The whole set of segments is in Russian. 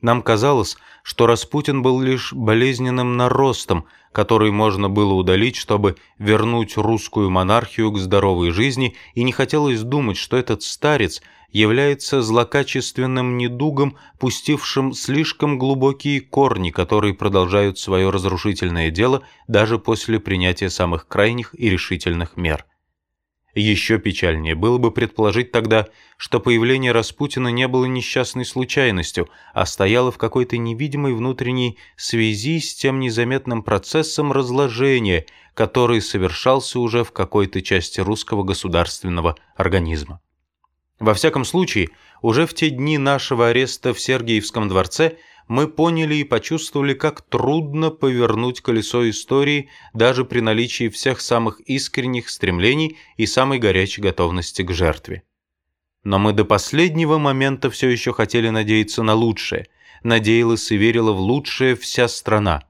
Нам казалось, что Распутин был лишь болезненным наростом, который можно было удалить, чтобы вернуть русскую монархию к здоровой жизни, и не хотелось думать, что этот старец является злокачественным недугом, пустившим слишком глубокие корни, которые продолжают свое разрушительное дело даже после принятия самых крайних и решительных мер. Еще печальнее было бы предположить тогда, что появление Распутина не было несчастной случайностью, а стояло в какой-то невидимой внутренней связи с тем незаметным процессом разложения, который совершался уже в какой-то части русского государственного организма. Во всяком случае, уже в те дни нашего ареста в Сергиевском дворце мы поняли и почувствовали, как трудно повернуть колесо истории даже при наличии всех самых искренних стремлений и самой горячей готовности к жертве. Но мы до последнего момента все еще хотели надеяться на лучшее, надеялась и верила в лучшее вся страна.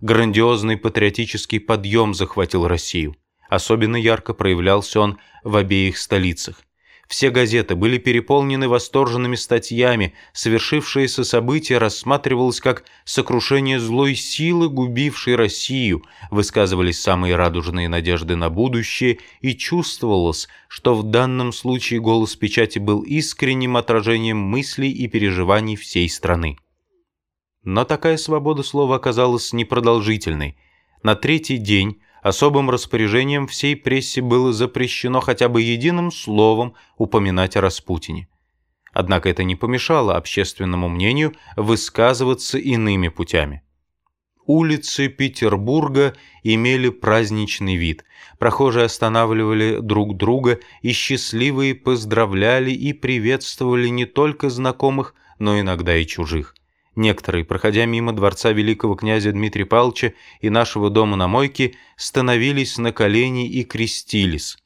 Грандиозный патриотический подъем захватил Россию. Особенно ярко проявлялся он в обеих столицах. Все газеты были переполнены восторженными статьями, совершившееся событие рассматривалось как сокрушение злой силы, губившей Россию, высказывались самые радужные надежды на будущее, и чувствовалось, что в данном случае голос печати был искренним отражением мыслей и переживаний всей страны. Но такая свобода слова оказалась непродолжительной. На третий день особым распоряжением всей прессе было запрещено хотя бы единым словом упоминать о Распутине. Однако это не помешало общественному мнению высказываться иными путями. Улицы Петербурга имели праздничный вид. Прохожие останавливали друг друга и счастливые поздравляли и приветствовали не только знакомых, но иногда и чужих. Некоторые, проходя мимо дворца великого князя Дмитрия Павловича и нашего дома на мойке, становились на колени и крестились.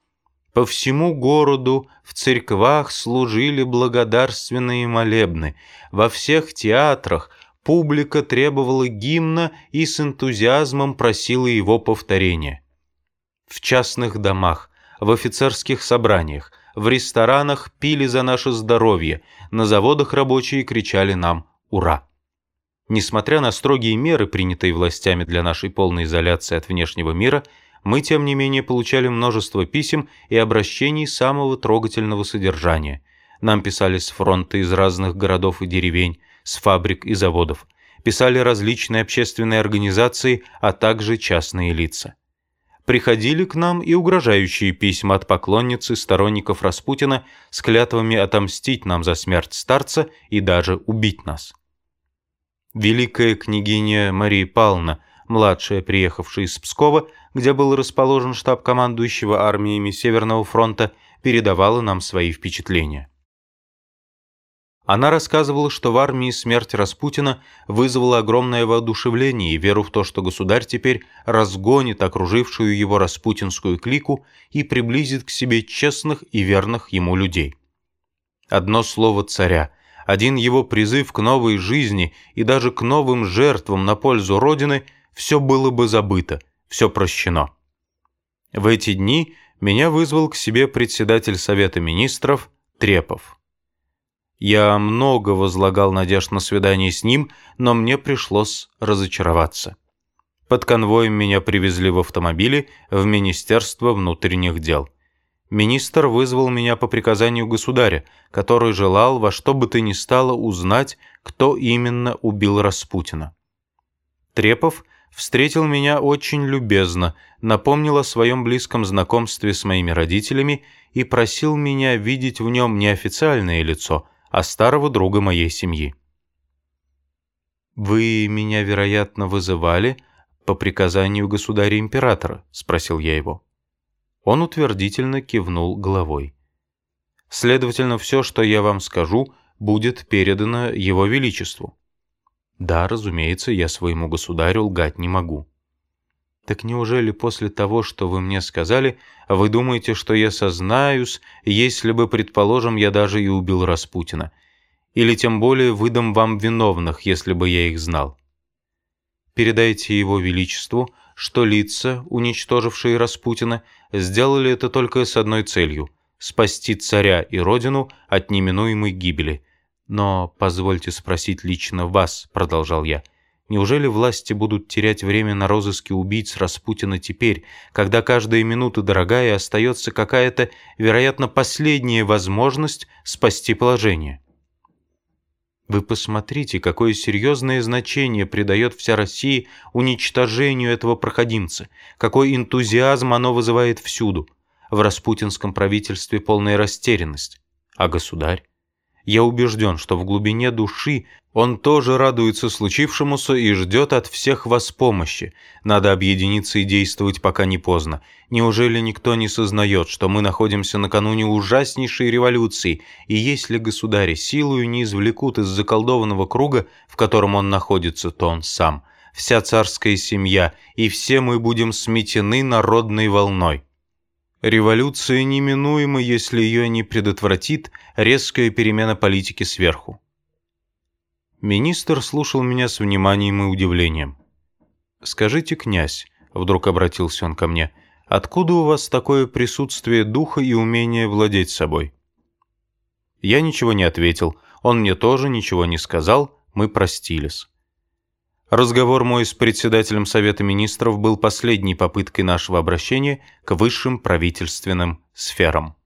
По всему городу в церквах служили благодарственные молебны. Во всех театрах публика требовала гимна и с энтузиазмом просила его повторения. В частных домах, в офицерских собраниях, в ресторанах пили за наше здоровье, на заводах рабочие кричали нам «Ура!». Несмотря на строгие меры, принятые властями для нашей полной изоляции от внешнего мира, мы, тем не менее, получали множество писем и обращений самого трогательного содержания. Нам писали с фронта из разных городов и деревень, с фабрик и заводов. Писали различные общественные организации, а также частные лица. Приходили к нам и угрожающие письма от поклонниц и сторонников Распутина с клятвами отомстить нам за смерть старца и даже убить нас. Великая княгиня Мария Павловна, младшая, приехавшая из Пскова, где был расположен штаб командующего армиями Северного фронта, передавала нам свои впечатления. Она рассказывала, что в армии смерть Распутина вызвала огромное воодушевление и веру в то, что государь теперь разгонит окружившую его распутинскую клику и приблизит к себе честных и верных ему людей. Одно слово царя – один его призыв к новой жизни и даже к новым жертвам на пользу Родины, все было бы забыто, все прощено. В эти дни меня вызвал к себе председатель Совета Министров Трепов. Я много возлагал надежд на свидание с ним, но мне пришлось разочароваться. Под конвоем меня привезли в автомобиле в Министерство внутренних дел. Министр вызвал меня по приказанию государя, который желал во что бы то ни стало узнать, кто именно убил Распутина. Трепов встретил меня очень любезно, напомнил о своем близком знакомстве с моими родителями и просил меня видеть в нем не официальное лицо, а старого друга моей семьи. «Вы меня, вероятно, вызывали по приказанию государя-императора?» — спросил я его. Он утвердительно кивнул головой. «Следовательно, все, что я вам скажу, будет передано Его Величеству». «Да, разумеется, я своему государю лгать не могу». «Так неужели после того, что вы мне сказали, вы думаете, что я сознаюсь, если бы, предположим, я даже и убил Распутина? Или тем более выдам вам виновных, если бы я их знал?» «Передайте Его Величеству, что лица, уничтожившие Распутина, сделали это только с одной целью – спасти царя и родину от неминуемой гибели. «Но позвольте спросить лично вас», — продолжал я, — «неужели власти будут терять время на розыске убийц Распутина теперь, когда каждая минута дорогая остается какая-то, вероятно, последняя возможность спасти положение?» Вы посмотрите, какое серьезное значение придает вся Россия уничтожению этого проходимца, какой энтузиазм оно вызывает всюду. В распутинском правительстве полная растерянность. А государь? Я убежден, что в глубине души он тоже радуется случившемуся и ждет от всех вас помощи. Надо объединиться и действовать, пока не поздно. Неужели никто не сознает, что мы находимся накануне ужаснейшей революции, и если государь силою не извлекут из заколдованного круга, в котором он находится, то он сам, вся царская семья, и все мы будем сметены народной волной. Революция неминуема, если ее не предотвратит резкая перемена политики сверху. Министр слушал меня с вниманием и удивлением. «Скажите, князь», — вдруг обратился он ко мне, — «откуда у вас такое присутствие духа и умение владеть собой?» Я ничего не ответил, он мне тоже ничего не сказал, мы простились. Разговор мой с председателем Совета Министров был последней попыткой нашего обращения к высшим правительственным сферам.